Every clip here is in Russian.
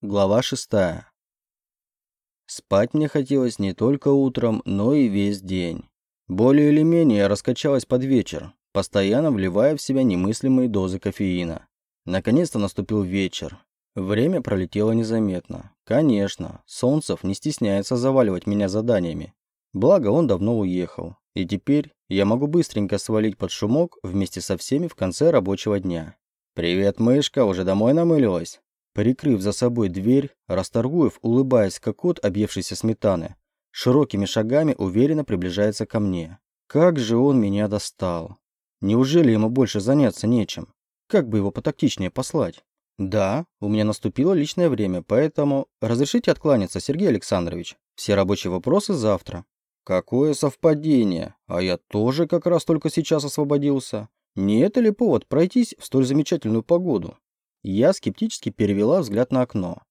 Глава шестая. Спать мне хотелось не только утром, но и весь день. Более или менее раскачалась под вечер, постоянно вливая в себя немыслимые дозы кофеина. Наконец-то наступил вечер. Время пролетело незаметно. Конечно, Солнцев не стесняется заваливать меня заданиями. Благо, он давно уехал. И теперь я могу быстренько свалить под шумок вместе со всеми в конце рабочего дня. «Привет, мышка, уже домой намылилась?» Прикрыв за собой дверь, Расторгуев, улыбаясь как кот, объевшийся сметаны, широкими шагами уверенно приближается ко мне. Как же он меня достал. Неужели ему больше заняться нечем? Как бы его потактичнее послать? Да, у меня наступило личное время, поэтому разрешите откланяться, Сергей Александрович. Все рабочие вопросы завтра. Какое совпадение. А я тоже как раз только сейчас освободился. Не это ли повод пройтись в столь замечательную погоду? Я скептически перевела взгляд на окно,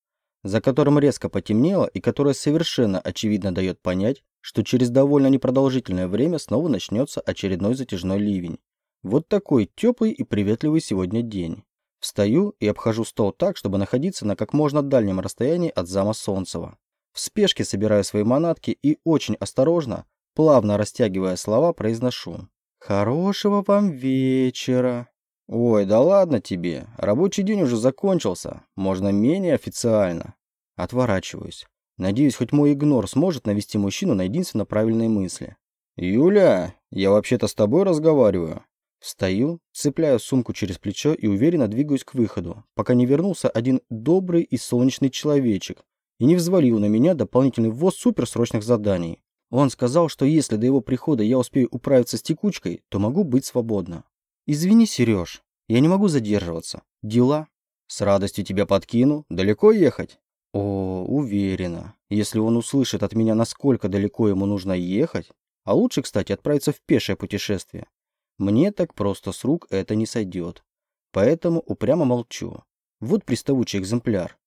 за которым резко потемнело и которое совершенно очевидно дает понять, что через довольно непродолжительное время снова начнется очередной затяжной ливень. Вот такой теплый и приветливый сегодня день. Встаю и обхожу стол так, чтобы находиться на как можно дальнем расстоянии от зама Солнцева. В спешке собираю свои манатки и очень осторожно, плавно растягивая слова, произношу. «Хорошего вам вечера!» «Ой, да ладно тебе. Рабочий день уже закончился. Можно менее официально». Отворачиваюсь. Надеюсь, хоть мой игнор сможет навести мужчину на единственно правильные мысли. «Юля, я вообще-то с тобой разговариваю». Встаю, цепляю сумку через плечо и уверенно двигаюсь к выходу, пока не вернулся один добрый и солнечный человечек и не взвалил на меня дополнительный ввоз суперсрочных заданий. Он сказал, что если до его прихода я успею управиться с текучкой, то могу быть свободна. «Извини, Сереж, я не могу задерживаться. Дела. С радостью тебя подкину. Далеко ехать?» «О, уверена. Если он услышит от меня, насколько далеко ему нужно ехать, а лучше, кстати, отправиться в пешее путешествие, мне так просто с рук это не сойдет. Поэтому упрямо молчу. Вот приставучий экземпляр.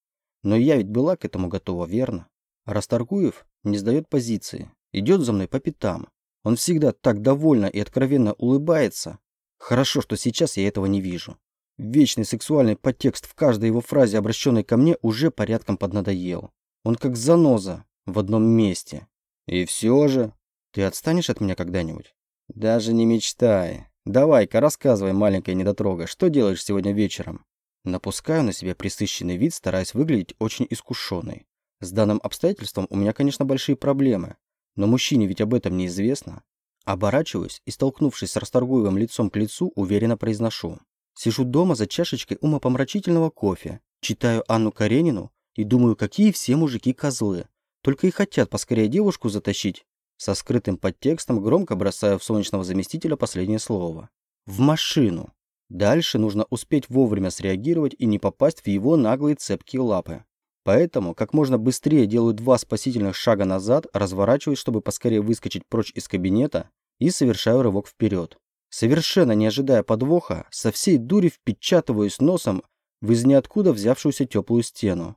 Но я ведь была к этому готова, верно? Расторгуев не сдает позиции. Идет за мной по пятам. Он всегда так довольно и откровенно улыбается, Хорошо, что сейчас я этого не вижу. Вечный сексуальный подтекст в каждой его фразе, обращенной ко мне, уже порядком поднадоел. Он как заноза в одном месте. И все же... Ты отстанешь от меня когда-нибудь? Даже не мечтай. Давай-ка рассказывай, маленькая недотрога, что делаешь сегодня вечером? Напускаю на себя присыщенный вид, стараясь выглядеть очень искушенной. С данным обстоятельством у меня, конечно, большие проблемы. Но мужчине ведь об этом неизвестно. Оборачиваюсь и, столкнувшись с Расторгуевым лицом к лицу, уверенно произношу. Сижу дома за чашечкой умопомрачительного кофе, читаю Анну Каренину и думаю, какие все мужики козлы. Только и хотят поскорее девушку затащить. Со скрытым подтекстом громко бросаю в солнечного заместителя последнее слово. В машину. Дальше нужно успеть вовремя среагировать и не попасть в его наглые цепкие лапы. Поэтому как можно быстрее делаю два спасительных шага назад, разворачиваюсь, чтобы поскорее выскочить прочь из кабинета и совершаю рывок вперед. Совершенно не ожидая подвоха, со всей дури впечатываюсь носом в из ниоткуда взявшуюся теплую стену.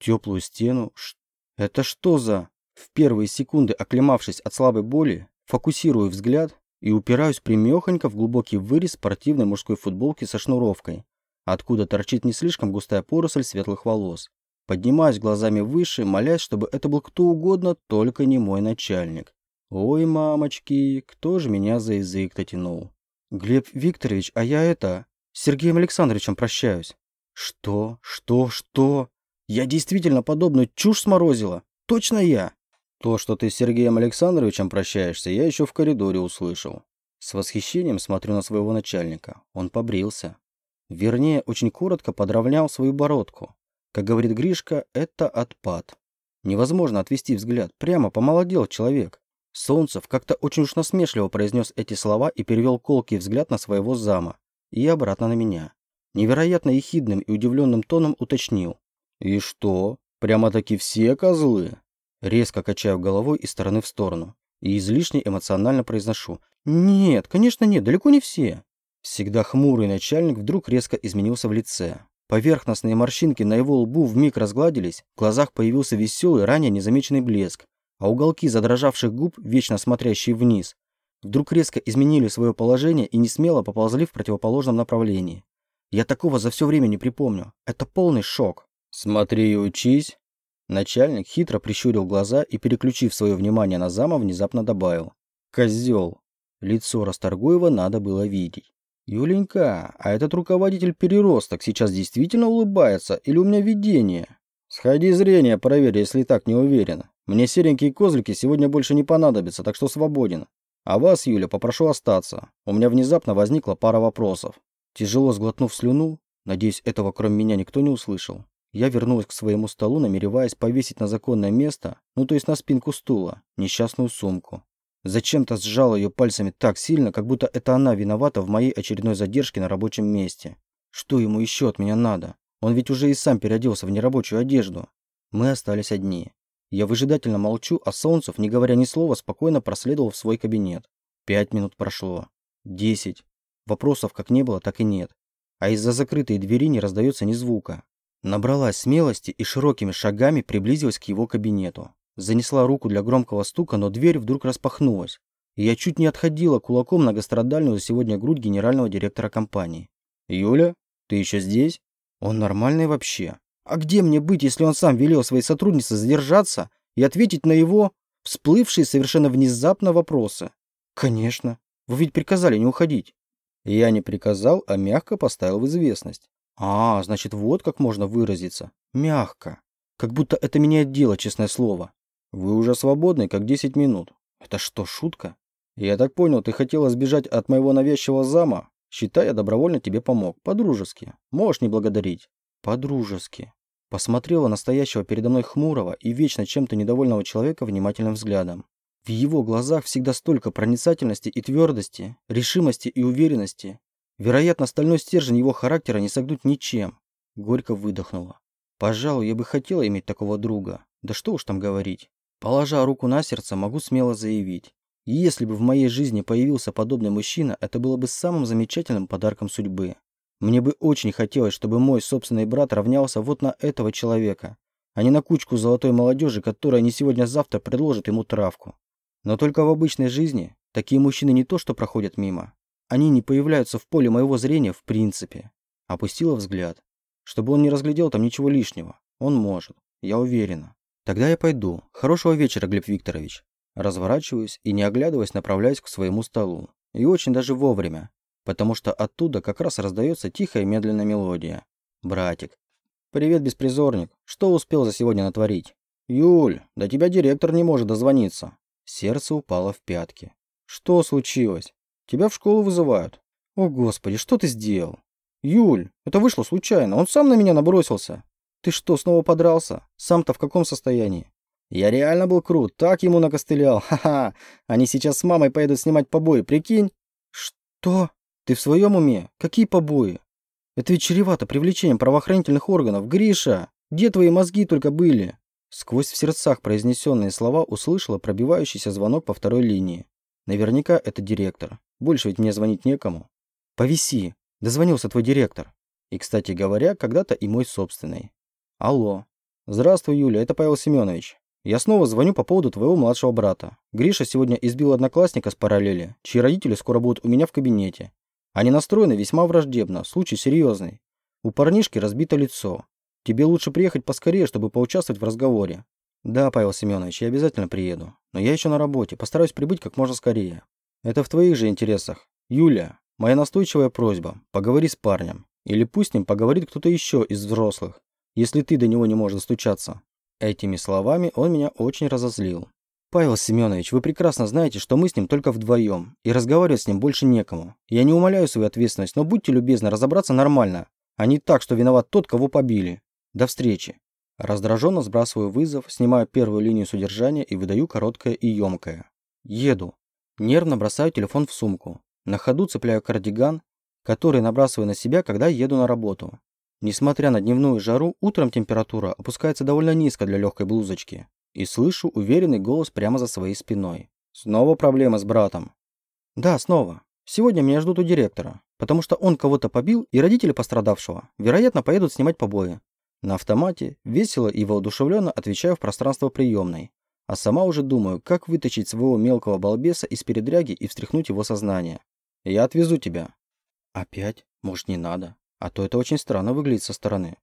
Теплую стену? Это что за... В первые секунды, оклемавшись от слабой боли, фокусирую взгляд и упираюсь примехонько в глубокий вырез спортивной мужской футболки со шнуровкой, откуда торчит не слишком густая поросль светлых волос. Поднимаюсь глазами выше, молясь, чтобы это был кто угодно, только не мой начальник. Ой, мамочки, кто же меня за язык-то тянул? Глеб Викторович, а я это... С Сергеем Александровичем прощаюсь. Что? Что? Что? Я действительно подобную чушь сморозила? Точно я? То, что ты с Сергеем Александровичем прощаешься, я еще в коридоре услышал. С восхищением смотрю на своего начальника. Он побрился. Вернее, очень коротко подровнял свою бородку. Как говорит Гришка, это отпад. Невозможно отвести взгляд. Прямо помолодел человек. Солнцев как-то очень уж насмешливо произнес эти слова и перевел колкий взгляд на своего зама. И обратно на меня. Невероятно ехидным и удивленным тоном уточнил. «И что? Прямо-таки все козлы?» Резко качаю головой из стороны в сторону. И излишне эмоционально произношу. «Нет, конечно нет, далеко не все». Всегда хмурый начальник вдруг резко изменился в лице. Поверхностные морщинки на его лбу вмиг разгладились, в глазах появился веселый, ранее незамеченный блеск, а уголки задрожавших губ, вечно смотрящие вниз, вдруг резко изменили свое положение и несмело поползли в противоположном направлении. Я такого за все время не припомню. Это полный шок. Смотри и учись. Начальник хитро прищурил глаза и, переключив свое внимание на зама, внезапно добавил. Козел. Лицо Расторгуева надо было видеть. Юленька, а этот руководитель переросток сейчас действительно улыбается или у меня видение? Сходи зрение проверь, если так не уверен. Мне серенькие козлики сегодня больше не понадобятся, так что свободен. А вас, Юля, попрошу остаться. У меня внезапно возникла пара вопросов. Тяжело сглотнув слюну, надеюсь, этого кроме меня никто не услышал, я вернулась к своему столу, намереваясь повесить на законное место, ну то есть на спинку стула, несчастную сумку. Зачем-то сжала ее пальцами так сильно, как будто это она виновата в моей очередной задержке на рабочем месте. Что ему еще от меня надо? Он ведь уже и сам переоделся в нерабочую одежду. Мы остались одни. Я выжидательно молчу, а Солнцев, не говоря ни слова, спокойно проследовал в свой кабинет. Пять минут прошло. Десять. Вопросов как не было, так и нет. А из-за закрытой двери не раздается ни звука. Набралась смелости и широкими шагами приблизилась к его кабинету. Занесла руку для громкого стука, но дверь вдруг распахнулась. И я чуть не отходила кулаком многострадальную сегодня грудь генерального директора компании. «Юля, ты еще здесь?» «Он нормальный вообще. А где мне быть, если он сам велел своей сотруднице задержаться и ответить на его всплывшие совершенно внезапно вопросы?» «Конечно. Вы ведь приказали не уходить». Я не приказал, а мягко поставил в известность. А, значит, вот как можно выразиться. Мягко. Как будто это меняет дело, честное слово. Вы уже свободны, как 10 минут. Это что, шутка? Я так понял, ты хотела сбежать от моего навязчивого зама? Считай, я добровольно тебе помог. По-дружески. Можешь не благодарить. По-дружески. Посмотрела настоящего передо мной хмурого и вечно чем-то недовольного человека внимательным взглядом. В его глазах всегда столько проницательности и твердости, решимости и уверенности, Вероятно, стальной стержень его характера не согнуть ничем. Горько выдохнула. Пожалуй, я бы хотела иметь такого друга. Да что уж там говорить. Положа руку на сердце, могу смело заявить. Если бы в моей жизни появился подобный мужчина, это было бы самым замечательным подарком судьбы. Мне бы очень хотелось, чтобы мой собственный брат равнялся вот на этого человека, а не на кучку золотой молодежи, которая не сегодня-завтра предложит ему травку. Но только в обычной жизни такие мужчины не то что проходят мимо, они не появляются в поле моего зрения в принципе. Опустила взгляд. Чтобы он не разглядел там ничего лишнего. Он может. Я уверена. Тогда я пойду. Хорошего вечера, Глеб Викторович. Разворачиваюсь и, не оглядываясь, направляюсь к своему столу. И очень даже вовремя. Потому что оттуда как раз раздается тихая медленная мелодия. Братик. Привет, беспризорник. Что успел за сегодня натворить? Юль, до тебя директор не может дозвониться. Сердце упало в пятки. Что случилось? Тебя в школу вызывают. О, Господи, что ты сделал? Юль, это вышло случайно. Он сам на меня набросился. Ты что, снова подрался? Сам-то в каком состоянии? Я реально был крут, так ему накостылял. Ха-ха. Они сейчас с мамой поедут снимать побои, прикинь? Что? Ты в своем уме? Какие побои? Это ведь чревато привлечением правоохранительных органов. Гриша, где твои мозги только были? Сквозь в сердцах произнесенные слова услышала пробивающийся звонок по второй линии. Наверняка это директор. Больше ведь мне звонить некому. Повиси. Дозвонился твой директор. И, кстати говоря, когда-то и мой собственный. Алло. Здравствуй, Юля, это Павел Семенович. Я снова звоню по поводу твоего младшего брата. Гриша сегодня избил одноклассника с параллели, чьи родители скоро будут у меня в кабинете. Они настроены весьма враждебно, случай серьезный. У парнишки разбито лицо. Тебе лучше приехать поскорее, чтобы поучаствовать в разговоре. Да, Павел Семенович, я обязательно приеду. Но я еще на работе, постараюсь прибыть как можно скорее. Это в твоих же интересах. Юля, моя настойчивая просьба, поговори с парнем. Или пусть с ним поговорит кто-то еще из взрослых, если ты до него не можешь достучаться. Этими словами он меня очень разозлил. Павел Семенович, вы прекрасно знаете, что мы с ним только вдвоем, и разговаривать с ним больше некому. Я не умоляю свою ответственность, но будьте любезны разобраться нормально, а не так, что виноват тот, кого побили. До встречи. Раздраженно сбрасываю вызов, снимаю первую линию содержания и выдаю короткое и емкое. Еду. Нервно бросаю телефон в сумку. На ходу цепляю кардиган, который набрасываю на себя, когда еду на работу. Несмотря на дневную жару, утром температура опускается довольно низко для легкой блузочки. И слышу уверенный голос прямо за своей спиной. Снова проблема с братом. Да, снова. Сегодня меня ждут у директора, потому что он кого-то побил, и родители пострадавшего, вероятно, поедут снимать побои. На автомате, весело и воодушевленно отвечаю в пространство приемной. А сама уже думаю, как вытащить своего мелкого балбеса из передряги и встряхнуть его сознание. Я отвезу тебя. Опять? Может, не надо? А то это очень странно выглядит со стороны.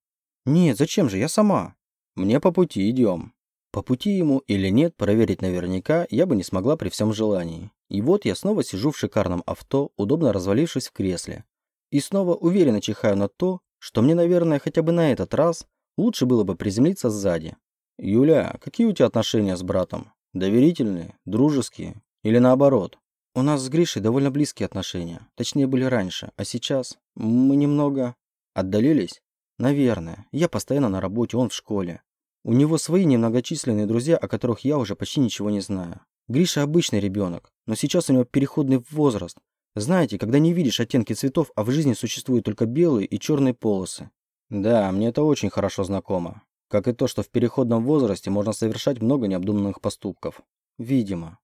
Нет, зачем же, я сама. Мне по пути идем. По пути ему или нет, проверить наверняка я бы не смогла при всем желании. И вот я снова сижу в шикарном авто, удобно развалившись в кресле. И снова уверенно чихаю на то, что мне, наверное, хотя бы на этот раз лучше было бы приземлиться сзади. «Юля, какие у тебя отношения с братом? Доверительные? Дружеские? Или наоборот?» «У нас с Гришей довольно близкие отношения. Точнее, были раньше. А сейчас мы немного...» «Отдалились?» «Наверное. Я постоянно на работе, он в школе. У него свои немногочисленные друзья, о которых я уже почти ничего не знаю. Гриша обычный ребенок, но сейчас у него переходный возраст. Знаете, когда не видишь оттенки цветов, а в жизни существуют только белые и черные полосы. Да, мне это очень хорошо знакомо. Как и то, что в переходном возрасте можно совершать много необдуманных поступков. Видимо.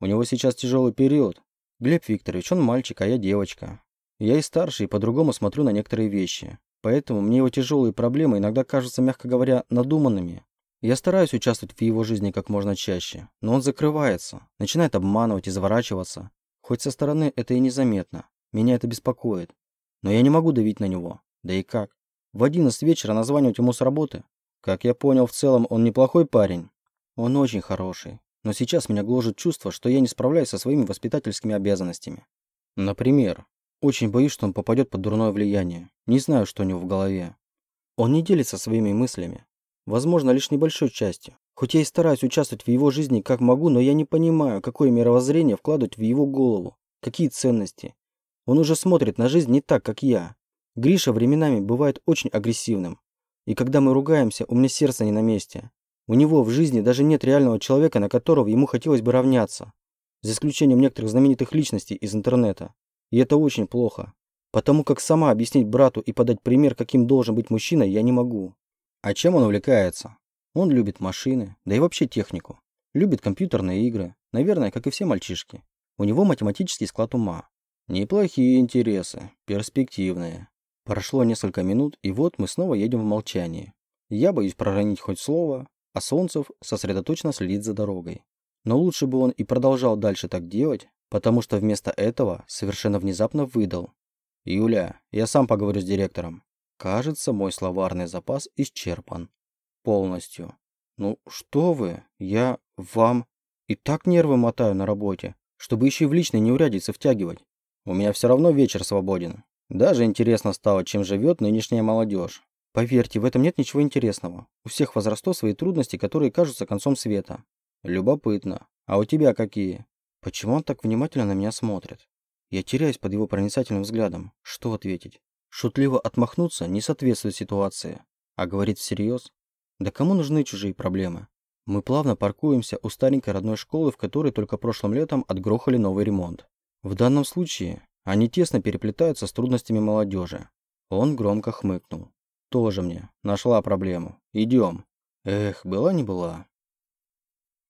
У него сейчас тяжелый период. Глеб Викторович, он мальчик, а я девочка. Я и старше, и по-другому смотрю на некоторые вещи. Поэтому мне его тяжелые проблемы иногда кажутся, мягко говоря, надуманными. Я стараюсь участвовать в его жизни как можно чаще, но он закрывается, начинает обманывать и заворачиваться. Хоть со стороны это и незаметно. Меня это беспокоит. Но я не могу давить на него. Да и как? В 11 вечера названивать ему с работы? Как я понял, в целом он неплохой парень. Он очень хороший. Но сейчас меня гложет чувство, что я не справляюсь со своими воспитательскими обязанностями. Например, очень боюсь, что он попадет под дурное влияние. Не знаю, что у него в голове. Он не делится своими мыслями. Возможно, лишь небольшой частью. Хоть я и стараюсь участвовать в его жизни как могу, но я не понимаю, какое мировоззрение вкладывать в его голову. Какие ценности. Он уже смотрит на жизнь не так, как я. Гриша временами бывает очень агрессивным. И когда мы ругаемся, у меня сердце не на месте. У него в жизни даже нет реального человека, на которого ему хотелось бы равняться. За исключением некоторых знаменитых личностей из интернета. И это очень плохо. Потому как сама объяснить брату и подать пример, каким должен быть мужчина, я не могу. А чем он увлекается? Он любит машины, да и вообще технику. Любит компьютерные игры. Наверное, как и все мальчишки. У него математический склад ума. Неплохие интересы, перспективные. Прошло несколько минут, и вот мы снова едем в молчании. Я боюсь проронить хоть слово, а Солнцев сосредоточенно следит за дорогой. Но лучше бы он и продолжал дальше так делать, потому что вместо этого совершенно внезапно выдал. «Юля, я сам поговорю с директором. Кажется, мой словарный запас исчерпан. Полностью. Ну, что вы, я вам и так нервы мотаю на работе, чтобы еще и в личной неурядицы втягивать. У меня все равно вечер свободен. Даже интересно стало, чем живет нынешняя молодежь. Поверьте, в этом нет ничего интересного. У всех возрастов свои трудности, которые кажутся концом света. Любопытно. А у тебя какие? Почему он так внимательно на меня смотрит? Я теряюсь под его проницательным взглядом. Что ответить? Шутливо отмахнуться не соответствует ситуации. А говорить всерьез? Да кому нужны чужие проблемы? Мы плавно паркуемся у старенькой родной школы, в которой только прошлым летом отгрохали новый ремонт. В данном случае они тесно переплетаются с трудностями молодежи. Он громко хмыкнул. Тоже мне. Нашла проблему. Идем. Эх, была не была.